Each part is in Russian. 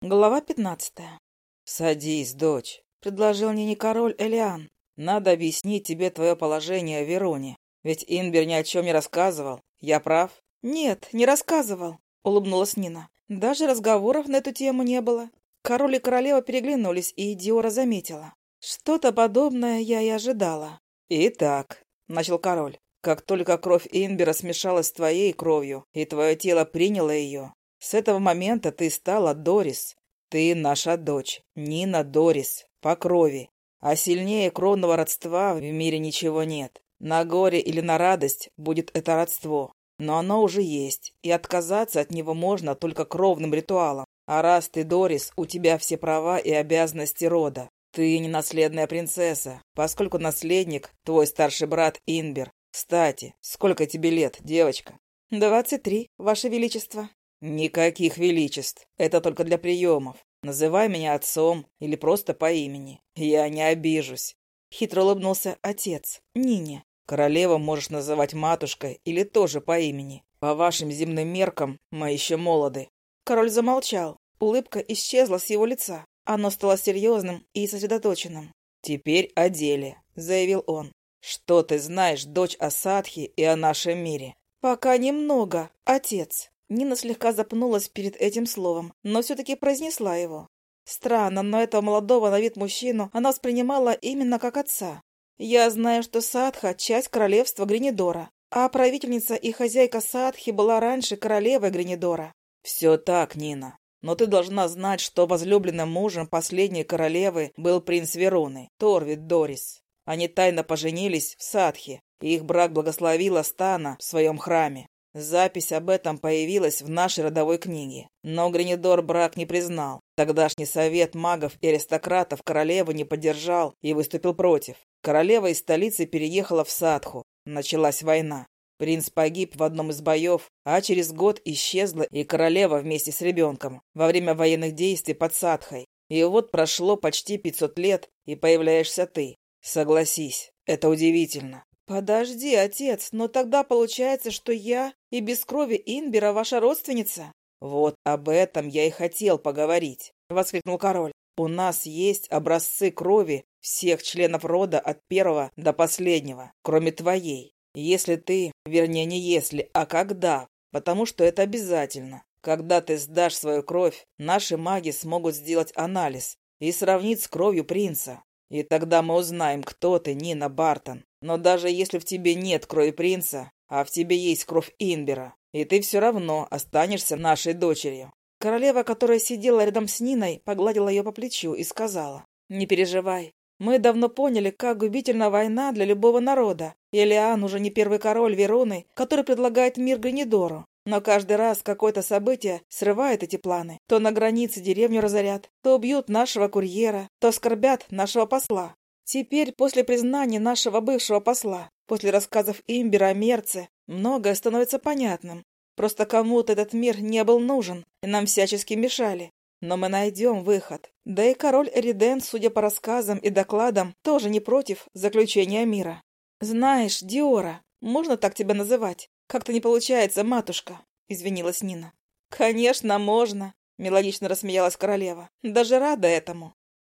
Глава пятнадцатая. «Садись, дочь», — предложил Нине король Элиан. «Надо объяснить тебе твое положение в Вероне. Ведь Инбер ни о чем не рассказывал. Я прав?» «Нет, не рассказывал», — улыбнулась Нина. «Даже разговоров на эту тему не было». Король и королева переглянулись, и Диора заметила. «Что-то подобное я и ожидала». «Итак», — начал король, — «как только кровь Инбера смешалась с твоей кровью, и твое тело приняло ее, с этого момента ты стала Дорис. Ты наша дочь, Нина Дорис, по крови. А сильнее кровного родства в мире ничего нет. На горе или на радость будет это родство. Но оно уже есть, и отказаться от него можно только кровным ритуалом. А раз ты Дорис, у тебя все права и обязанности рода. Ты не наследная принцесса, поскольку наследник – твой старший брат Инбер. Кстати, сколько тебе лет, девочка? «Двадцать три, Ваше Величество». «Никаких величеств. Это только для приемов. Называй меня отцом или просто по имени. Я не обижусь». Хитро улыбнулся отец, Нине. «Королеву можешь называть матушкой или тоже по имени. По вашим земным меркам мы еще молоды». Король замолчал. Улыбка исчезла с его лица. Оно стало серьезным и сосредоточенным. «Теперь о деле», — заявил он. «Что ты знаешь, дочь о Садхи и о нашем мире?» «Пока немного, отец». Нина слегка запнулась перед этим словом, но все-таки произнесла его. Странно, но этого молодого на вид мужчину она воспринимала именно как отца. Я знаю, что Садха – часть королевства Гринидора, а правительница и хозяйка Садхи была раньше королевой Гринидора. «Все так, Нина. Но ты должна знать, что возлюбленным мужем последней королевы был принц Вероны, Торвид Дорис. Они тайно поженились в Садхе, и их брак благословила Стана в своем храме. Запись об этом появилась в нашей родовой книге. Но Гринидор брак не признал. Тогдашний совет магов и аристократов королеву не поддержал и выступил против. Королева из столицы переехала в Садху. Началась война. Принц погиб в одном из боев, а через год исчезла и королева вместе с ребенком во время военных действий под Садхой. И вот прошло почти 500 лет, и появляешься ты. Согласись, это удивительно. «Подожди, отец, но тогда получается, что я и без крови Инбера ваша родственница?» «Вот об этом я и хотел поговорить», — воскликнул король. «У нас есть образцы крови всех членов рода от первого до последнего, кроме твоей. Если ты, вернее не если, а когда, потому что это обязательно. Когда ты сдашь свою кровь, наши маги смогут сделать анализ и сравнить с кровью принца. И тогда мы узнаем, кто ты, Нина Бартон. Но даже если в тебе нет крови принца, а в тебе есть кровь Инбера, и ты все равно останешься нашей дочерью». Королева, которая сидела рядом с Ниной, погладила ее по плечу и сказала, «Не переживай. Мы давно поняли, как губительна война для любого народа. Элиан уже не первый король Вероны, который предлагает мир Гринидору. Но каждый раз какое-то событие срывает эти планы. То на границе деревню разорят, то убьют нашего курьера, то оскорбят нашего посла. Теперь, после признания нашего бывшего посла, после рассказов Имбера о Мерце, многое становится понятным. Просто кому-то этот мир не был нужен, и нам всячески мешали. Но мы найдем выход. Да и король Эриден, судя по рассказам и докладам, тоже не против заключения мира. Знаешь, Диора, можно так тебя называть? Как-то не получается, матушка, извинилась Нина. Конечно, можно, мелодично рассмеялась королева. Даже рада этому.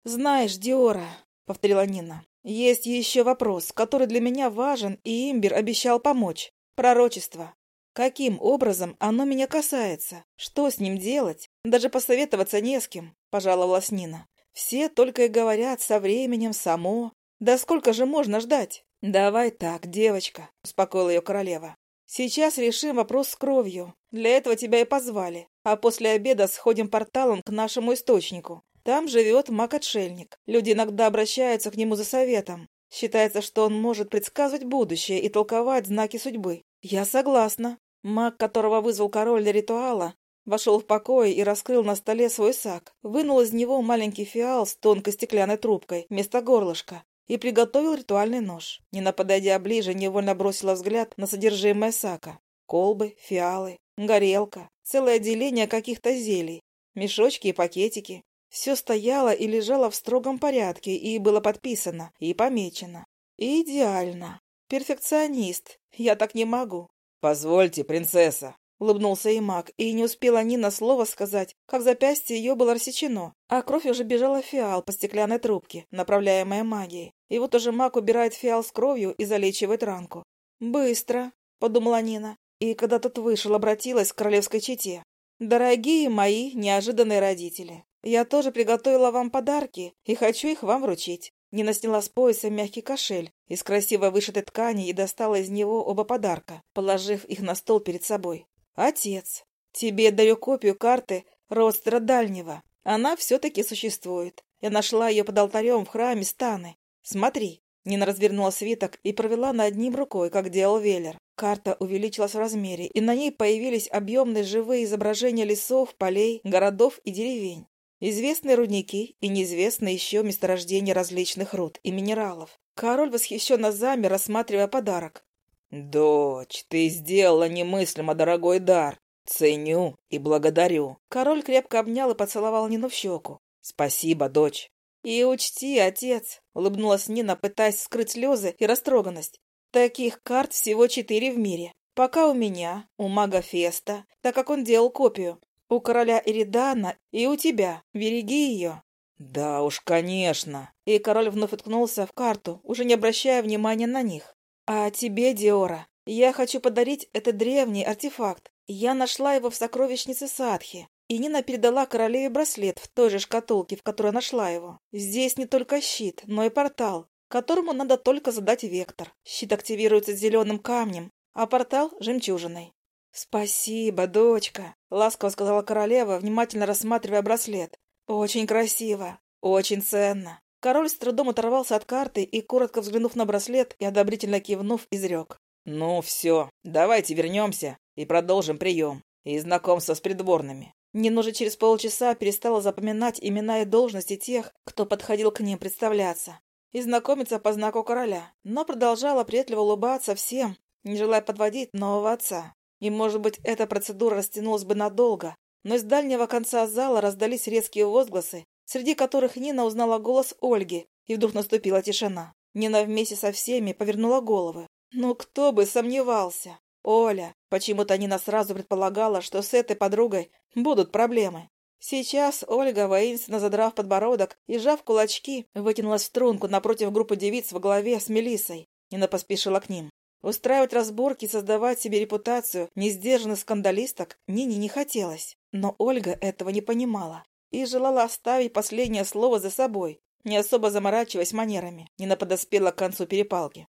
Знаешь, Диора, повторила Нина. «Есть еще вопрос, который для меня важен, и Имбер обещал помочь. Пророчество. Каким образом оно меня касается? Что с ним делать? Даже посоветоваться не с кем», — пожаловалась Нина. «Все только и говорят со временем, само. Да сколько же можно ждать?» «Давай так, девочка», — успокоила ее королева. «Сейчас решим вопрос с кровью. Для этого тебя и позвали. А после обеда сходим порталом к нашему источнику. Там живет маг-отшельник. Люди иногда обращаются к нему за советом. Считается, что он может предсказывать будущее и толковать знаки судьбы. Я согласна. Маг, которого вызвал король для ритуала, вошел в покой и раскрыл на столе свой сак, вынул из него маленький фиал с тонкой стеклянной трубкой вместо горлышка и приготовил ритуальный нож. Не подойдя ближе, невольно бросила взгляд на содержимое сака. Колбы, фиалы, горелка, целое отделение каких-то зелий, мешочки и пакетики. Все стояло и лежало в строгом порядке и было подписано и помечено. Идеально. Перфекционист. Я так не могу. «Позвольте, принцесса», — улыбнулся и маг, и не успела Нина слова сказать, как запястье ее было рассечено, а кровь уже бежала в фиал по стеклянной трубке, направляемая магией. И вот уже маг убирает фиал с кровью и залечивает ранку. «Быстро», — подумала Нина, и когда тот вышел, обратилась к королевской чете. «Дорогие мои неожиданные родители, я тоже приготовила вам подарки и хочу их вам вручить». Нина сняла с пояса мягкий кошель из красиво вышитой ткани и достала из него оба подарка, положив их на стол перед собой. «Отец, тебе даю копию карты Ростера Дальнего. Она все-таки существует. Я нашла ее под алтарем в храме Станы. Смотри». Нина развернула свиток и провела над ним рукой, как делал Веллер. Карта увеличилась в размере, и на ней появились объемные живые изображения лесов, полей, городов и деревень. Известные рудники и неизвестные еще месторождения различных руд и минералов. Король восхищенно замер, рассматривая подарок. «Дочь, ты сделала немыслимо дорогой дар. Ценю и благодарю». Король крепко обнял и поцеловал Нину в щеку. «Спасибо, дочь». «И учти, отец», — улыбнулась Нина, пытаясь скрыть слезы и растроганность. «Таких карт всего четыре в мире. Пока у меня, у мага Феста, так как он делал копию. У короля Иридана и у тебя. Береги ее». «Да уж, конечно». И король вновь уткнулся в карту, уже не обращая внимания на них. «А тебе, Диора, я хочу подарить этот древний артефакт. Я нашла его в сокровищнице Садхи, и Нина передала королеве браслет в той же шкатулке, в которой нашла его. Здесь не только щит, но и портал, которому надо только задать вектор. Щит активируется зеленым камнем, а портал — жемчужиной. «Спасибо, дочка», — ласково сказала королева, внимательно рассматривая браслет. «Очень красиво, очень ценно. Король с трудом оторвался от карты и, коротко взглянув на браслет и одобрительно кивнув, изрек. «Ну, все, давайте вернемся и продолжим прием и знакомство с придворными». Нина уже через полчаса перестала запоминать имена и должности тех, кто подходил к ним представляться, и знакомиться по знаку короля, но продолжала приветливо улыбаться всем, не желая подводить нового отца. И, может быть, эта процедура растянулась бы надолго, но из дальнего конца зала раздались резкие возгласы, среди которых Нина узнала голос Ольги, и вдруг наступила тишина. Нина вместе со всеми повернула головы. Ну, кто бы сомневался? Оля. Почему-то Нина сразу предполагала, что с этой подругой будут проблемы. Сейчас Ольга, воинственно задрав подбородок и сжав кулачки, вытянулась в струнку напротив группы девиц во главе с Мелиссой. Нина поспешила к ним. Устраивать разборки и создавать себе репутацию несдержанных скандалисток Нине не хотелось. Но Ольга этого не понимала и желала оставить последнее слово за собой, не особо заморачиваясь манерами, не подоспела к концу перепалки.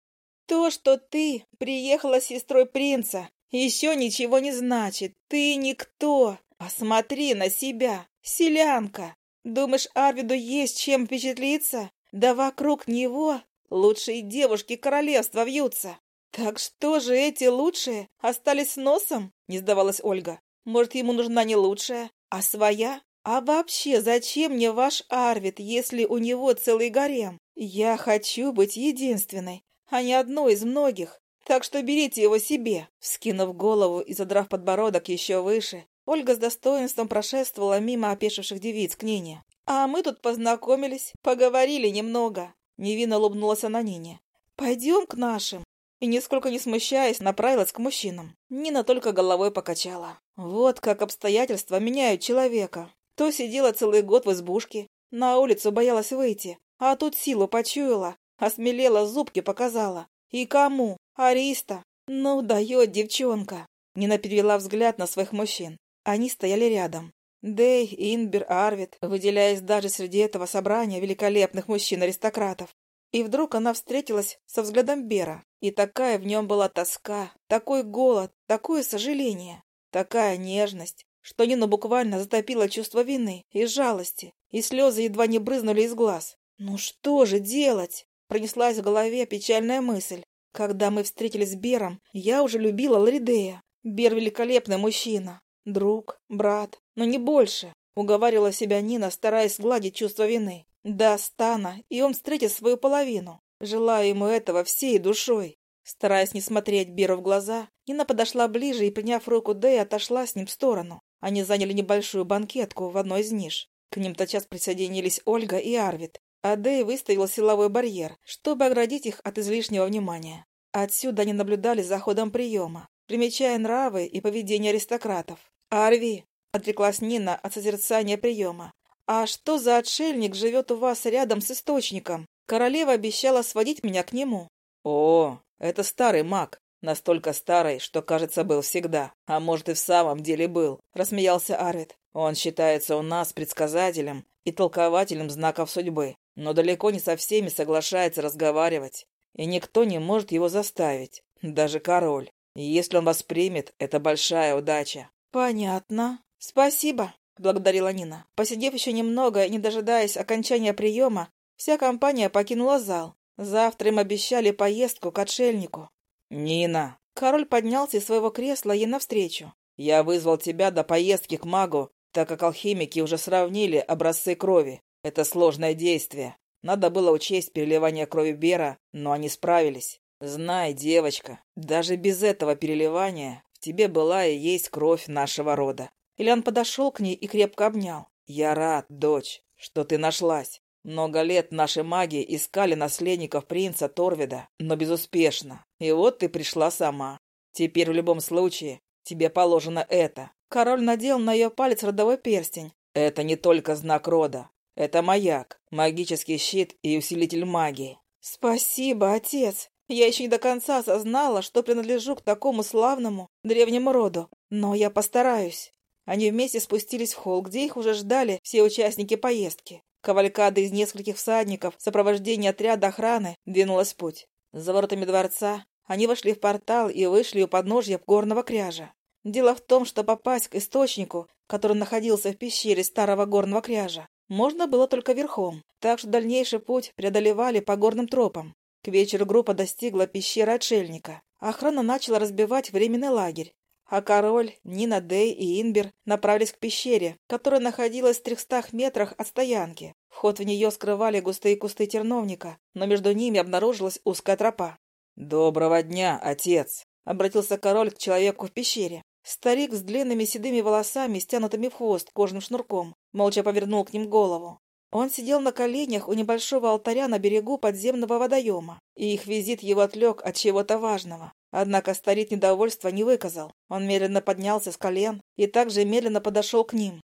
«То, что ты приехала с сестрой принца, еще ничего не значит. Ты никто. Посмотри на себя, селянка. Думаешь, Арвиду есть чем впечатлиться? Да вокруг него лучшие девушки королевства вьются. Так что же эти лучшие остались с носом?» — не сдавалась Ольга. «Может, ему нужна не лучшая, а своя? А вообще, зачем мне ваш Арвид, если у него целый гарем? Я хочу быть единственной, а не одной из многих. Так что берите его себе. Вскинув голову и задрав подбородок еще выше, Ольга с достоинством прошествовала мимо опешивших девиц к Нине. А мы тут познакомились, поговорили немного. Невинно улыбнулась она Нине. Пойдем к нашим. И, нисколько не смущаясь, направилась к мужчинам. Нина только головой покачала. Вот как обстоятельства меняют человека. То сидела целый год в избушке, на улицу боялась выйти, а тут силу почуяла, осмелела, зубки показала. И кому? Ариста. Ну, дает девчонка. Нина перевела взгляд на своих мужчин. Они стояли рядом. Дэй, Инбер, Арвид, выделяясь даже среди этого собрания великолепных мужчин-аристократов. И вдруг она встретилась со взглядом Бера. И такая в нем была тоска, такой голод, такое сожаление, такая нежность, что Нина буквально затопила чувство вины и жалости, и слезы едва не брызнули из глаз. «Ну что же делать?» — пронеслась в голове печальная мысль. «Когда мы встретились с Бером, я уже любила Ларидея. Бер — великолепный мужчина, друг, брат, но не больше», — уговаривала себя Нина, стараясь сгладить чувство вины. «Да, Стана, и он встретит свою половину. Желаю ему этого всей душой». Стараясь не смотреть Беру в глаза, Нина подошла ближе и, приняв руку Дэя, отошла с ним в сторону. Они заняли небольшую банкетку в одной из ниш. К ним тотчас присоединились Ольга и Арвид. А Дэй выставил силовой барьер, чтобы оградить их от излишнего внимания. Отсюда они наблюдали за ходом приема. примечая нравы и поведение аристократов. «Арви!» — отреклась Нина от созерцания приема. «А что за отшельник живет у вас рядом с источником? Королева обещала сводить меня к нему». «О, это старый маг, настолько старый, что, кажется, был всегда. А может, и в самом деле был», — рассмеялся Арвид. «Он считается у нас предсказателем и толкователем знаков судьбы, но далеко не со всеми соглашается разговаривать, и никто не может его заставить, даже король. И если он вас примет, это большая удача». «Понятно. Спасибо», — благодарила Нина. Посидев еще немного и не дожидаясь окончания приема, вся компания покинула зал. Завтра им обещали поездку к отшельнику. «Нина!» Король поднялся из своего кресла ей навстречу. «Я вызвал тебя до поездки к магу, так как алхимики уже сравнили образцы крови. Это сложное действие. Надо было учесть переливание крови Бера, но они справились. Знай, девочка, даже без этого переливания в тебе была и есть кровь нашего рода. Ильян подошел к ней и крепко обнял. Я рад, дочь, что ты нашлась. Много лет наши маги искали наследников принца Торвида, но безуспешно. И вот ты пришла сама. Теперь в любом случае тебе положено это. Король надел на ее палец родовой перстень. Это не только знак рода. Это маяк, магический щит и усилитель магии. Спасибо, отец. Я еще не до конца осознала, что принадлежу к такому славному древнему роду, но я постараюсь. Они вместе спустились в холл, где их уже ждали все участники поездки. Кавалькада из нескольких всадников в сопровождении отряда охраны двинулась в путь. За воротами дворца они вошли в портал и вышли у подножья горного кряжа. Дело в том, что попасть к источнику, который находился в пещере старого горного кряжа, можно было только верхом, так что дальнейший путь преодолевали по горным тропам. К вечеру группа достигла пещеры отшельника. Охрана начала разбивать временный лагерь, а король, Нина Дэй и Инбер направились к пещере, которая находилась в трехстах метрах от стоянки. Вход в нее скрывали густые кусты терновника, но между ними обнаружилась узкая тропа. «Доброго дня, отец!» — обратился король к человеку в пещере. Старик с длинными седыми волосами, стянутыми в хвост кожным шнурком, молча повернул к ним голову. Он сидел на коленях у небольшого алтаря на берегу подземного водоема, и их визит его отвлек от чего-то важного. Однако старик недовольства не выказал. Он медленно поднялся с колен и также медленно подошел к ним.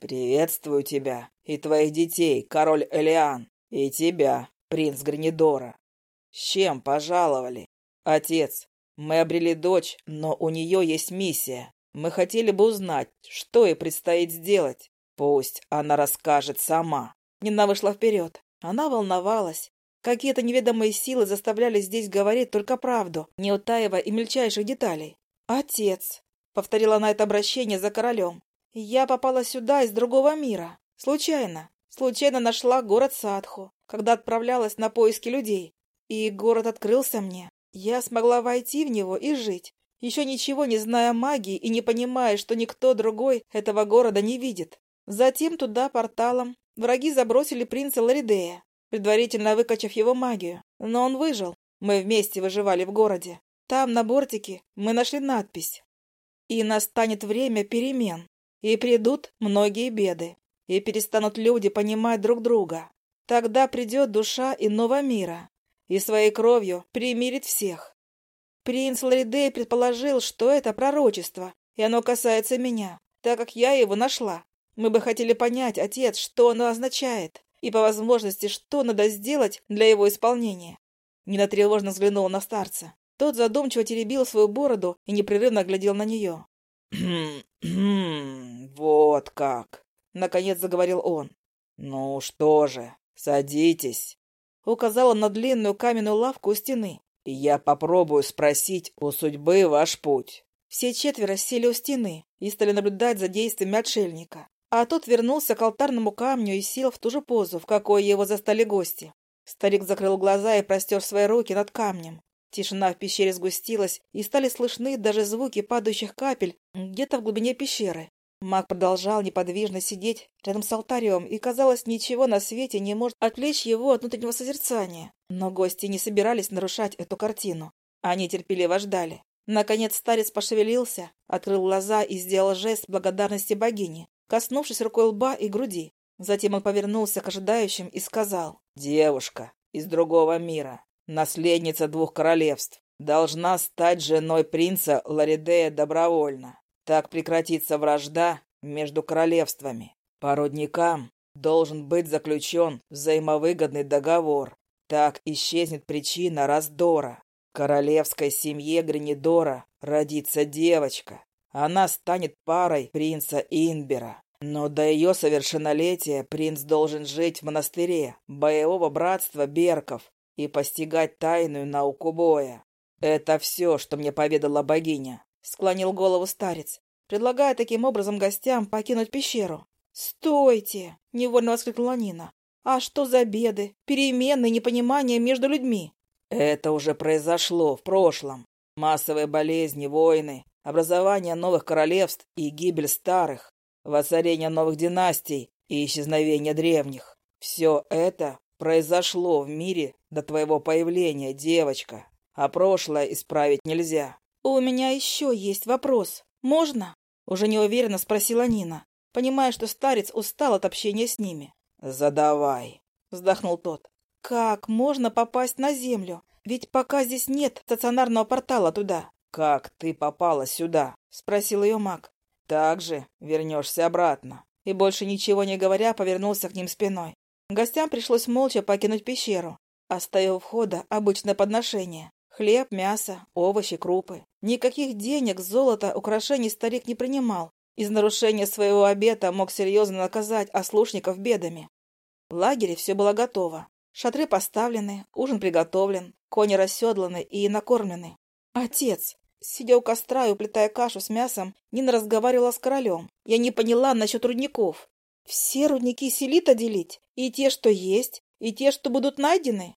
«Приветствую тебя и твоих детей, король Элиан, и тебя, принц Гренидора. С чем пожаловали? Отец, мы обрели дочь, но у нее есть миссия. Мы хотели бы узнать, что ей предстоит сделать. Пусть она расскажет сама». Нина вышла вперед. Она волновалась. Какие-то неведомые силы заставляли здесь говорить только правду, не утаивая и мельчайших деталей. «Отец», — повторила она это обращение за королем, — «я попала сюда из другого мира. Случайно. Случайно нашла город Садху, когда отправлялась на поиски людей. И город открылся мне. Я смогла войти в него и жить, еще ничего не зная магии и не понимая, что никто другой этого города не видит. Затем туда порталом Враги забросили принца Ларидея, предварительно выкачав его магию. Но он выжил. Мы вместе выживали в городе. Там, на бортике, мы нашли надпись. И настанет время перемен. И придут многие беды. И перестанут люди понимать друг друга. Тогда придет душа иного мира. И своей кровью примирит всех. Принц Ларидей предположил, что это пророчество, и оно касается меня, так как я его нашла. Мы бы хотели понять, отец, что оно означает, и по возможности, что надо сделать для его исполнения. Нина тревожно взглянула на старца. Тот задумчиво теребил свою бороду и непрерывно глядел на нее. вот как!» — наконец заговорил он. «Ну что же, садитесь!» Указала на длинную каменную лавку у стены. «И я попробую спросить у судьбы ваш путь». Все четверо сели у стены и стали наблюдать за действиями отшельника. А тот вернулся к алтарному камню и сел в ту же позу, в какой его застали гости. Старик закрыл глаза и простер свои руки над камнем. Тишина в пещере сгустилась, и стали слышны даже звуки падающих капель где-то в глубине пещеры. Маг продолжал неподвижно сидеть рядом с алтарем, и, казалось, ничего на свете не может отвлечь его от внутреннего созерцания. Но гости не собирались нарушать эту картину. Они терпеливо ждали. Наконец старец пошевелился, открыл глаза и сделал жест благодарности богине коснувшись рукой лба и груди. Затем он повернулся к ожидающим и сказал. «Девушка из другого мира, наследница двух королевств. должна стать женой принца Ларидея добровольно. Так прекратится вражда между королевствами. По родникам должен быть заключен взаимовыгодный договор. Так исчезнет причина раздора. королевской семье Гренидора родится девочка. Она станет парой принца Инбера. Но до ее совершеннолетия принц должен жить в монастыре боевого братства Берков и постигать тайную науку боя. Это все, что мне поведала богиня. Склонил голову старец, предлагая таким образом гостям покинуть пещеру. «Стойте!» — невольно воскликнула Нина. «А что за беды, перемены, непонимания между людьми?» «Это уже произошло в прошлом. Массовые болезни, войны, образование новых королевств и гибель старых воцарение новых династий и исчезновение древних. Все это произошло в мире до твоего появления, девочка, а прошлое исправить нельзя. «У меня еще есть вопрос. Можно?» Уже неуверенно спросила Нина, понимая, что старец устал от общения с ними. «Задавай», — вздохнул тот. «Как можно попасть на Землю? Ведь пока здесь нет стационарного портала туда». «Как ты попала сюда?» — спросил ее маг. Так же вернешься обратно. И больше ничего не говоря, повернулся к ним спиной. Гостям пришлось молча покинуть пещеру, оставив входа обычное подношение. Хлеб, мясо, овощи, крупы. Никаких денег, золота, украшений старик не принимал. Из нарушения своего обета мог серьезно наказать ослушников бедами. В лагере все было готово. Шатры поставлены, ужин приготовлен, кони расседланы и накормлены. Отец, Сидя у костра и уплетая кашу с мясом, Нина разговаривала с королем. Я не поняла насчет рудников. Все рудники селита делить? И те, что есть, и те, что будут найдены?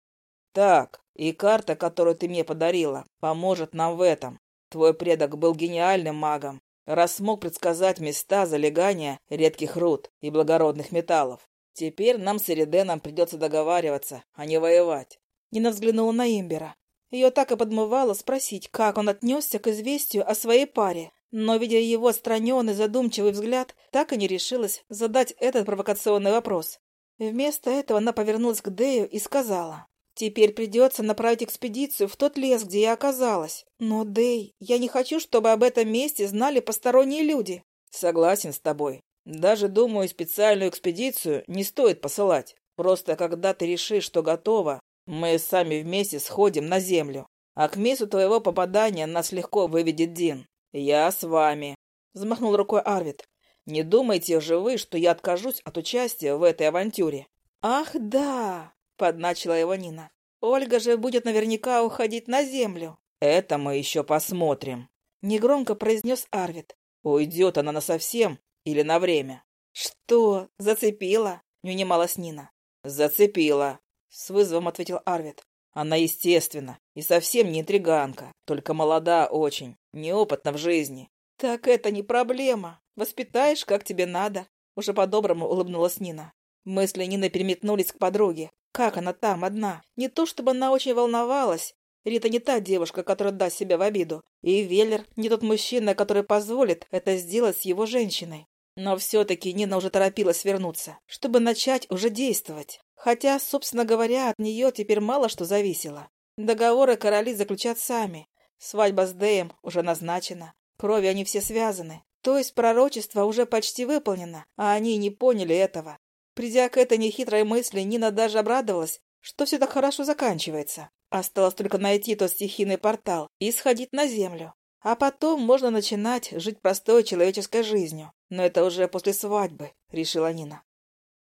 Так, и карта, которую ты мне подарила, поможет нам в этом. Твой предок был гениальным магом, раз смог предсказать места залегания редких руд и благородных металлов. Теперь нам с Эриденом придется договариваться, а не воевать. Нина взглянула на Имбера. Ее так и подмывало спросить, как он отнесся к известию о своей паре, но, видя его отстраненный, задумчивый взгляд, так и не решилась задать этот провокационный вопрос. Вместо этого она повернулась к Дэю и сказала, «Теперь придется направить экспедицию в тот лес, где я оказалась. Но, Дэй, я не хочу, чтобы об этом месте знали посторонние люди». «Согласен с тобой. Даже, думаю, специальную экспедицию не стоит посылать. Просто когда ты решишь, что готова, мы сами вместе сходим на землю, а к месту твоего попадания нас легко выведет Дин. Я с вами. Взмахнул рукой Арвид. Не думайте же вы, что я откажусь от участия в этой авантюре. Ах, да, подначила его Нина. Ольга же будет наверняка уходить на землю. Это мы еще посмотрим. Негромко произнес Арвид. Уйдет она насовсем или на время? Что, зацепила? Не унималась Нина. Зацепила. С вызовом ответил Арвид. Она естественно и совсем не интриганка, только молода очень, неопытна в жизни. Так это не проблема. Воспитаешь, как тебе надо. Уже по-доброму улыбнулась Нина. Мысли Нины переметнулись к подруге. Как она там, одна? Не то чтобы она очень волновалась. Рита не та девушка, которая даст себя в обиду. И Веллер не тот мужчина, который позволит это сделать с его женщиной. Но все-таки Нина уже торопилась вернуться, чтобы начать уже действовать. Хотя, собственно говоря, от нее теперь мало что зависело. Договоры короли заключат сами. Свадьба с Дэем уже назначена. Крови они все связаны. То есть пророчество уже почти выполнено, а они не поняли этого. Придя к этой нехитрой мысли, Нина даже обрадовалась, что все так хорошо заканчивается. Осталось только найти тот стихийный портал и сходить на землю. А потом можно начинать жить простой человеческой жизнью. Но это уже после свадьбы, решила Нина.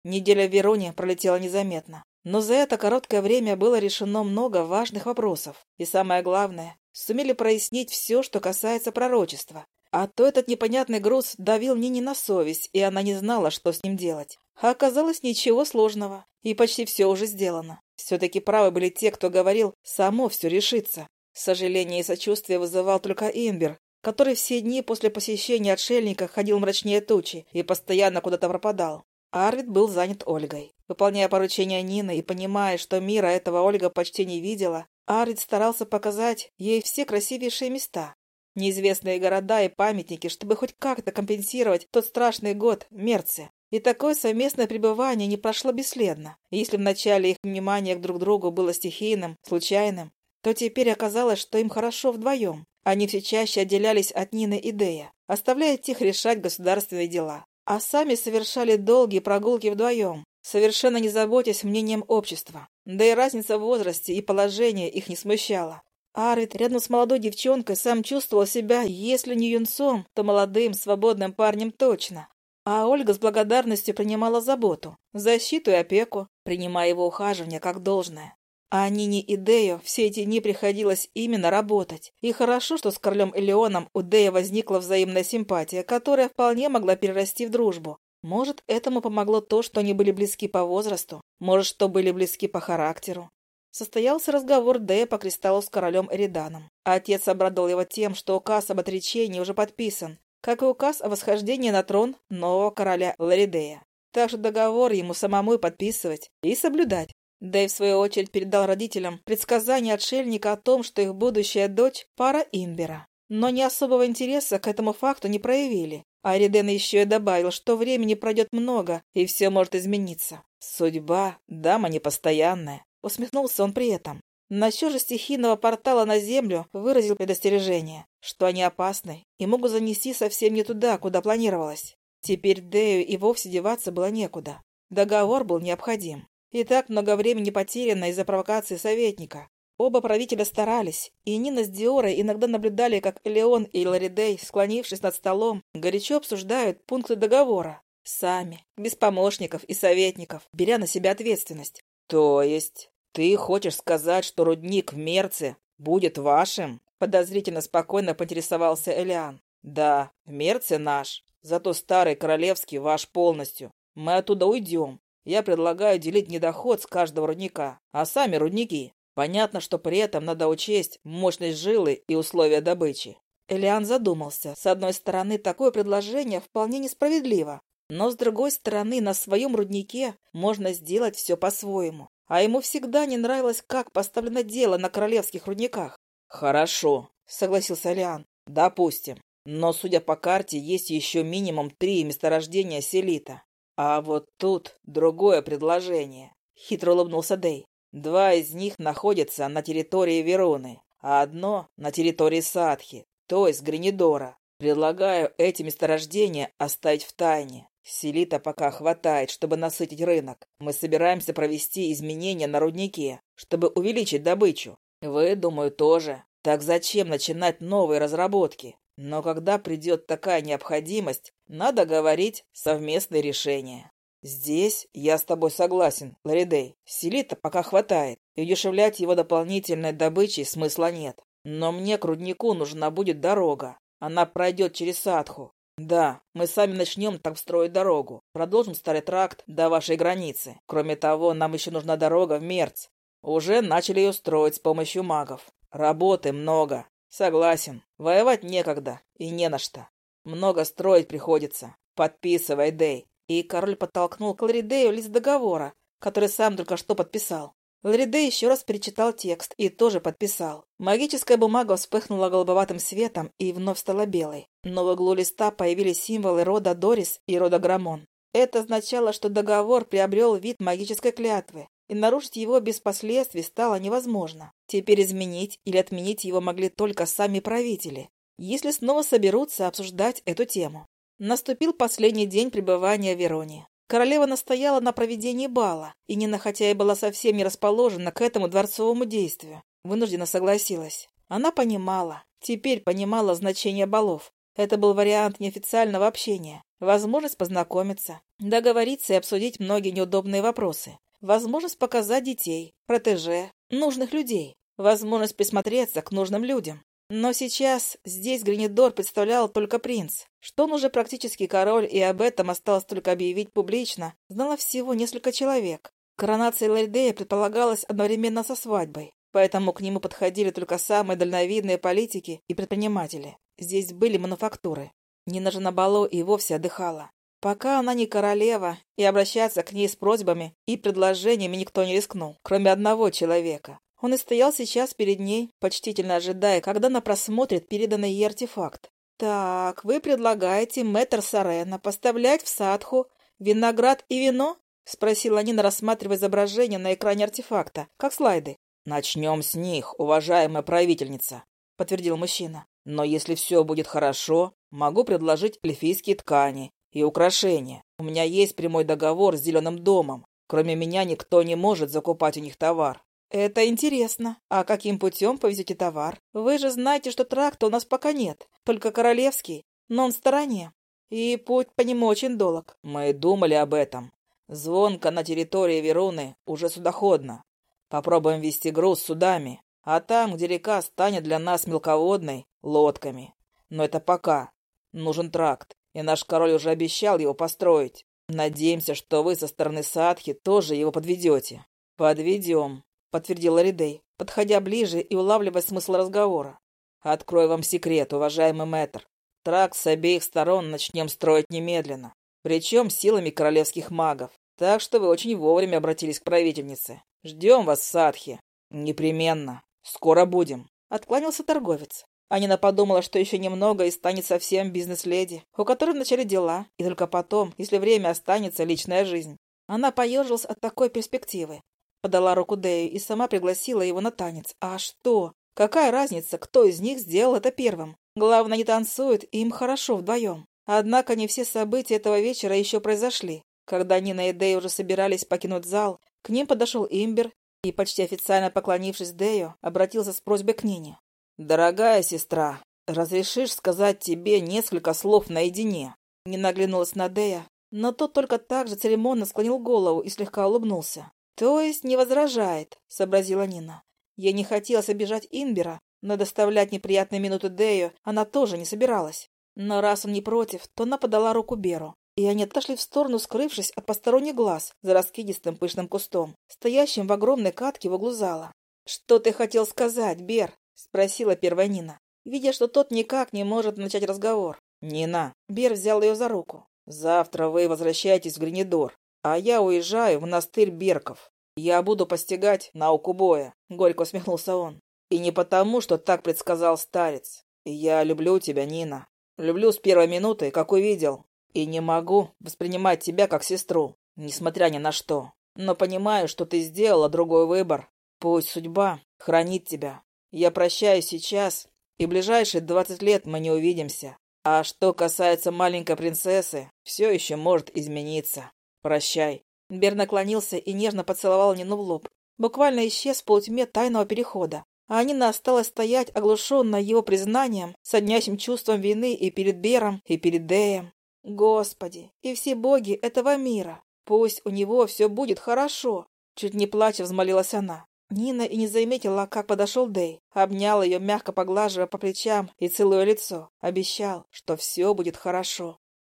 Неделя в Вероне пролетела незаметно. Но за это короткое время было решено много важных вопросов. И самое главное, сумели прояснить все, что касается пророчества. А то этот непонятный груз давил Нине на совесть, и она не знала, что с ним делать. А оказалось ничего сложного, и почти все уже сделано. Все-таки правы были те, кто говорил «само все решится». Сожаление и сочувствие вызывал только Имбер, который все дни после посещения отшельника ходил мрачнее тучи и постоянно куда-то пропадал. Арвид был занят Ольгой. Выполняя поручения Нины и понимая, что мира этого Ольга почти не видела, Арвид старался показать ей все красивейшие места. Неизвестные города и памятники, чтобы хоть как-то компенсировать тот страшный год в Мерце. И такое совместное пребывание не прошло бесследно. Если вначале их внимание к друг другу было стихийным, случайным, то теперь оказалось, что им хорошо вдвоем. Они все чаще отделялись от Нины и Дея, оставляя тех решать государственные дела. А сами совершали долгие прогулки вдвоем, совершенно не заботясь мнением общества. Да и разница в возрасте и положении их не смущала. Арвид рядом с молодой девчонкой сам чувствовал себя, если не юнцом, то молодым, свободным парнем точно. А Ольга с благодарностью принимала заботу, защиту и опеку, принимая его ухаживание как должное. А Нине и Дею все эти дни приходилось именно работать. И хорошо, что с королем Элеоном у Дея возникла взаимная симпатия, которая вполне могла перерасти в дружбу. Может, этому помогло то, что они были близки по возрасту, может, что были близки по характеру. Состоялся разговор Дея по кристаллу с королем Эриданом. Отец обрадовал его тем, что указ об отречении уже подписан, как и указ о восхождении на трон нового короля Ларидея. Так что договор ему самому и подписывать, и соблюдать. Дэй, в свою очередь, передал родителям предсказание отшельника о том, что их будущая дочь – пара Имбера. Но ни особого интереса к этому факту не проявили. А Риден еще и добавил, что времени пройдет много, и все может измениться. Судьба – дама непостоянная. Усмехнулся он при этом. Насчет же стихийного портала на Землю выразил предостережение, что они опасны и могут занести совсем не туда, куда планировалось. Теперь Дэю и вовсе деваться было некуда. Договор был необходим. И так много времени потеряно из-за провокации советника. Оба правителя старались, и Нина с Диорой иногда наблюдали, как Элеон и Ларидей, склонившись над столом, горячо обсуждают пункты договора. Сами, без помощников и советников, беря на себя ответственность. «То есть ты хочешь сказать, что рудник в Мерце будет вашим?» Подозрительно спокойно поинтересовался Элиан. «Да, Мерце наш, зато старый королевский ваш полностью. Мы оттуда уйдем. Я предлагаю делить недоход с каждого рудника, а сами рудники. Понятно, что при этом надо учесть мощность жилы и условия добычи». Элиан задумался. С одной стороны, такое предложение вполне несправедливо. Но, с другой стороны, на своем руднике можно сделать все по-своему. А ему всегда не нравилось, как поставлено дело на королевских рудниках. «Хорошо», — согласился Лиан. «Допустим. Но, судя по карте, есть еще минимум три месторождения селита. А вот тут другое предложение», — хитро улыбнулся Дей. «Два из них находятся на территории Вероны, а одно — на территории Садхи, то есть Гринидора. Предлагаю эти месторождения оставить в тайне. Селита пока хватает, чтобы насытить рынок. Мы собираемся провести изменения на руднике, чтобы увеличить добычу. Вы, думаю, тоже. Так зачем начинать новые разработки? Но когда придет такая необходимость, надо говорить совместные решения. Здесь я с тобой согласен, Ларидей. Селита пока хватает, и удешевлять его дополнительной добычей смысла нет. Но мне к руднику нужна будет дорога. Она пройдет через Садху. Да, мы сами начнем так строить дорогу. Продолжим старый тракт до вашей границы. Кроме того, нам еще нужна дорога в Мерц. Уже начали ее строить с помощью магов. Работы много. Согласен. Воевать некогда и не на что. Много строить приходится. Подписывай, Дэй. И король подтолкнул к Ларидею лист договора, который сам только что подписал. Лариде еще раз перечитал текст и тоже подписал. Магическая бумага вспыхнула голубоватым светом и вновь стала белой. Но в углу листа появились символы рода Дорис и рода Грамон. Это означало, что договор приобрел вид магической клятвы, и нарушить его без последствий стало невозможно. Теперь изменить или отменить его могли только сами правители, если снова соберутся обсуждать эту тему. Наступил последний день пребывания в Вероне. Королева настояла на проведении бала, и Нина, хотя и была совсем не расположена к этому дворцовому действию, вынуждена согласилась. Она понимала, теперь понимала значение балов. Это был вариант неофициального общения, возможность познакомиться, договориться и обсудить многие неудобные вопросы, возможность показать детей, протеже, нужных людей, возможность присмотреться к нужным людям. Но сейчас здесь Гринидор представлял только принц. Что он уже практически король, и об этом осталось только объявить публично, знало всего несколько человек. Коронация Ларидея предполагалась одновременно со свадьбой, поэтому к нему подходили только самые дальновидные политики и предприниматели. Здесь были мануфактуры. Нина же на балу и вовсе отдыхала. Пока она не королева, и обращаться к ней с просьбами и предложениями никто не рискнул, кроме одного человека, он и стоял сейчас перед ней, почтительно ожидая, когда она просмотрит переданный ей артефакт. «Так, вы предлагаете мэтр Сарена поставлять в Садху виноград и вино?» — спросила Нина, рассматривая изображение на экране артефакта, как слайды. Начнем с них, уважаемая правительница, подтвердил мужчина. Но если все будет хорошо, могу предложить эльфийские ткани и украшения. У меня есть прямой договор с Зеленым домом. Кроме меня никто не может закупать у них товар. «Это интересно. А каким путем повезете товар? Вы же знаете, что тракта у нас пока нет, только королевский, но он в стороне. И путь по нему очень долг». «Мы думали об этом. Звонка на территории Веруны уже судоходна. Попробуем вести груз судами, а там, где река станет для нас мелководной, лодками. Но это пока. Нужен тракт, и наш король уже обещал его построить. Надеемся, что вы со стороны Садхи тоже его подведете». «Подведем», — подтвердила Ридей, подходя ближе и улавливая смысл разговора. «Открою вам секрет, уважаемый мэтр. Тракт с обеих сторон начнем строить немедленно, причем силами королевских магов. Так что вы очень вовремя обратились к правительнице. Ждем вас, Садхи. Непременно. Скоро будем. Откланялся торговец. Анина подумала, что еще немного и станет совсем бизнес-леди, у которой вначале дела, и только потом, если время останется, личная жизнь. Она поежилась от такой перспективы. Подала руку Дэю и сама пригласила его на танец. А что? Какая разница, кто из них сделал это первым? Главное, не танцуют, и им хорошо вдвоем. Однако не все события этого вечера еще произошли. Когда Нина и Дэй уже собирались покинуть зал, к ним подошел Имбер и, почти официально поклонившись Дэю, обратился с просьбой к Нине. «Дорогая сестра, разрешишь сказать тебе несколько слов наедине?» Нина оглянулась на Дэя, но тот только так же церемонно склонил голову и слегка улыбнулся. «То есть не возражает», — сообразила Нина. Ей не хотелось обижать Инбера, но доставлять неприятные минуты Дею она тоже не собиралась. Но раз он не против, то она подала руку Беру, и они отошли в сторону, скрывшись от посторонних глаз за раскидистым пышным кустом, стоящим в огромной катке в углу зала. «Что ты хотел сказать, Бер?» — спросила первая Нина, видя, что тот никак не может начать разговор. «Нина!» — Бер взял ее за руку. «Завтра вы возвращаетесь в Гринедор, а я уезжаю в монастырь Берков. Я буду постигать науку боя, — горько усмехнулся он. И не потому, что так предсказал старец. Я люблю тебя, Нина. Люблю с первой минуты, как увидел. И не могу воспринимать тебя как сестру, несмотря ни на что. Но понимаю, что ты сделала другой выбор. Пусть судьба хранит тебя. Я прощаюсь сейчас, и ближайшие двадцать лет мы не увидимся. А что касается маленькой принцессы, все еще может измениться. Прощай. Бер наклонился и нежно поцеловал Нину в лоб. Буквально исчез в полутьме тайного перехода. А Нина осталась стоять, оглушенная его признанием, соднящим чувством вины и перед Бером, и перед Деем. Господи, и все боги этого мира, пусть у него все будет хорошо. Чуть не плача взмолилась она. Нина и не заметила, как подошел Дэй, обнял ее, мягко поглаживая по плечам и целуя лицо. Обещал, что все будет хорошо.